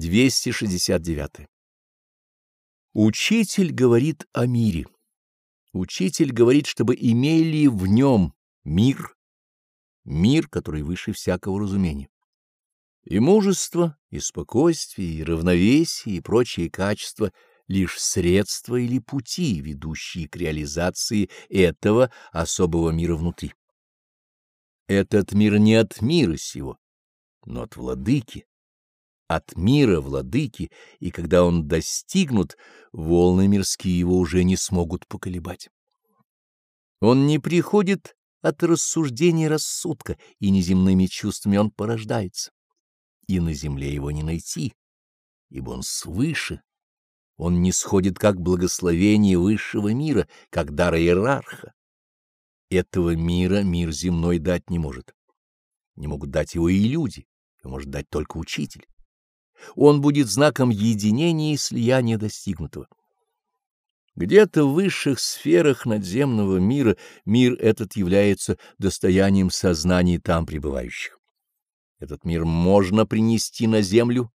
269. Учитель говорит о мире. Учитель говорит, чтобы имели в нем мир, мир, который выше всякого разумения. И мужество, и спокойствие, и равновесие, и прочие качества — лишь средства или пути, ведущие к реализации этого особого мира внутри. Этот мир не от мира сего, но от владыки, от мира владыки, и когда он достигнут, волны мирские его уже не смогут поколебать. Он не приходит от рассуждения рассудка, и неземными чувствами он порождается. И на земле его не найти, ибо он свыше. Он не сходит как благословение высшего мира, как дар иерарха. Этого мира мир земной дать не может. Не могут дать его и люди, его может дать только учитель он будет знаком единения и слияния достигнутого. Где-то в высших сферах надземного мира мир этот является достоянием сознаний там пребывающих. Этот мир можно принести на землю,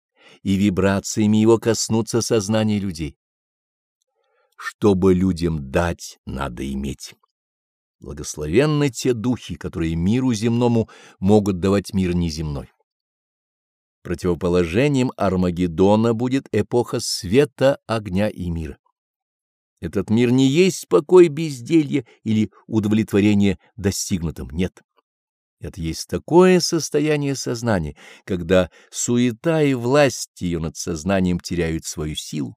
и вибрациями его коснуться сознания людей. Чтобы людям дать, надо иметь. Благословенны те духи, которые миру земному могут давать мир неземной. Противоположением Армагеддона будет эпоха света, огня и мира. Этот мир не есть покой безделья или удовлетворение достигнутым, нет. Это есть такое состояние сознания, когда суета и власть ее над сознанием теряют свою силу,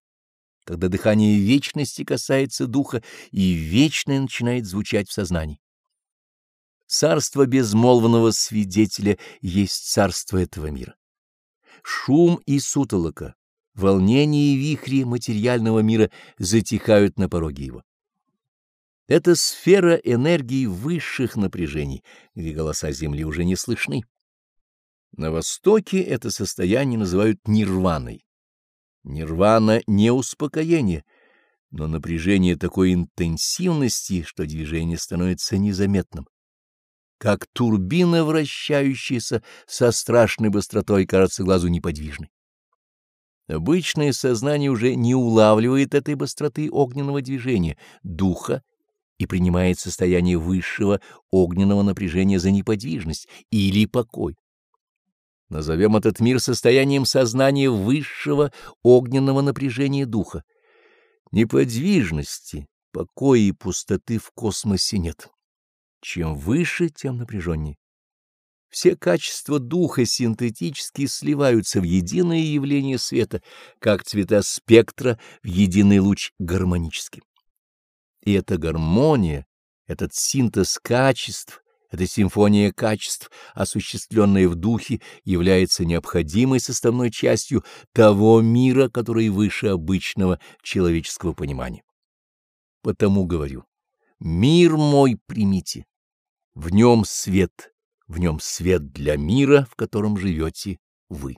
когда дыхание вечности касается духа и вечное начинает звучать в сознании. Царство безмолвного свидетеля есть царство этого мира шум и сутолока, волнение и вихри материального мира затихают на пороге его. Это сфера энергии высших напряжений, где голоса Земли уже не слышны. На Востоке это состояние называют нирваной. Нирвана — не успокоение, но напряжение такой интенсивности, что движение становится незаметным как турбина, вращающаяся со страшной быстротой, кажется глазу неподвижной. Обычное сознание уже не улавливает этой быстроты огненного движения, духа, и принимает состояние высшего огненного напряжения за неподвижность или покой. Назовем этот мир состоянием сознания высшего огненного напряжения духа. Неподвижности, покоя и пустоты в космосе нет. Чем выше, тем напряженнее. Все качества духа синтетически сливаются в единое явление света, как цвета спектра в единый луч гармонически. И эта гармония, этот синтез качеств, эта симфония качеств, осуществленная в духе, является необходимой составной частью того мира, который выше обычного человеческого понимания. Потому говорю, мир мой примите в нем свет, в нем свет для мира, в котором живете вы.